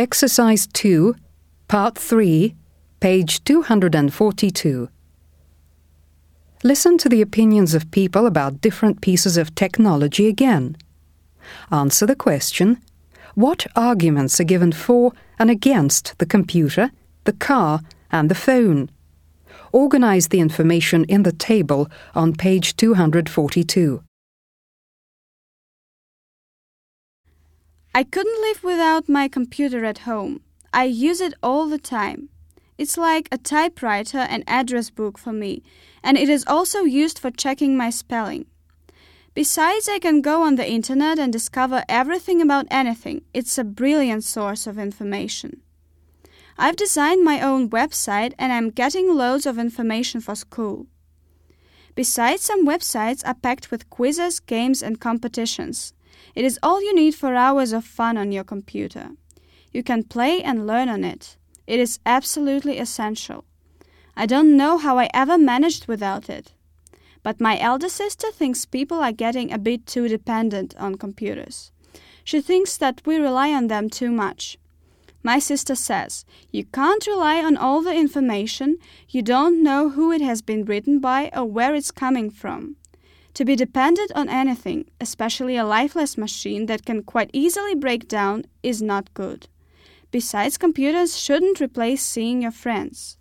Exercise 2, Part 3, page 242. Listen to the opinions of people about different pieces of technology again. Answer the question What arguments are given for and against the computer, the car, and the phone? Organize the information in the table on page 242. I couldn't live without my computer at home. I use it all the time. It's like a typewriter and address book for me, and it is also used for checking my spelling. Besides, I can go on the internet and discover everything about anything. It's a brilliant source of information. I've designed my own website and I'm getting loads of information for school. Besides, some websites are packed with quizzes, games, and competitions. It is all you need for hours of fun on your computer. You can play and learn on it. It is absolutely essential. I don't know how I ever managed without it. But my elder sister thinks people are getting a bit too dependent on computers. She thinks that we rely on them too much. My sister says, You can't rely on all the information, you don't know who it has been written by or where it's coming from. To be dependent on anything, especially a lifeless machine that can quite easily break down, is not good. Besides, computers shouldn't replace seeing your friends.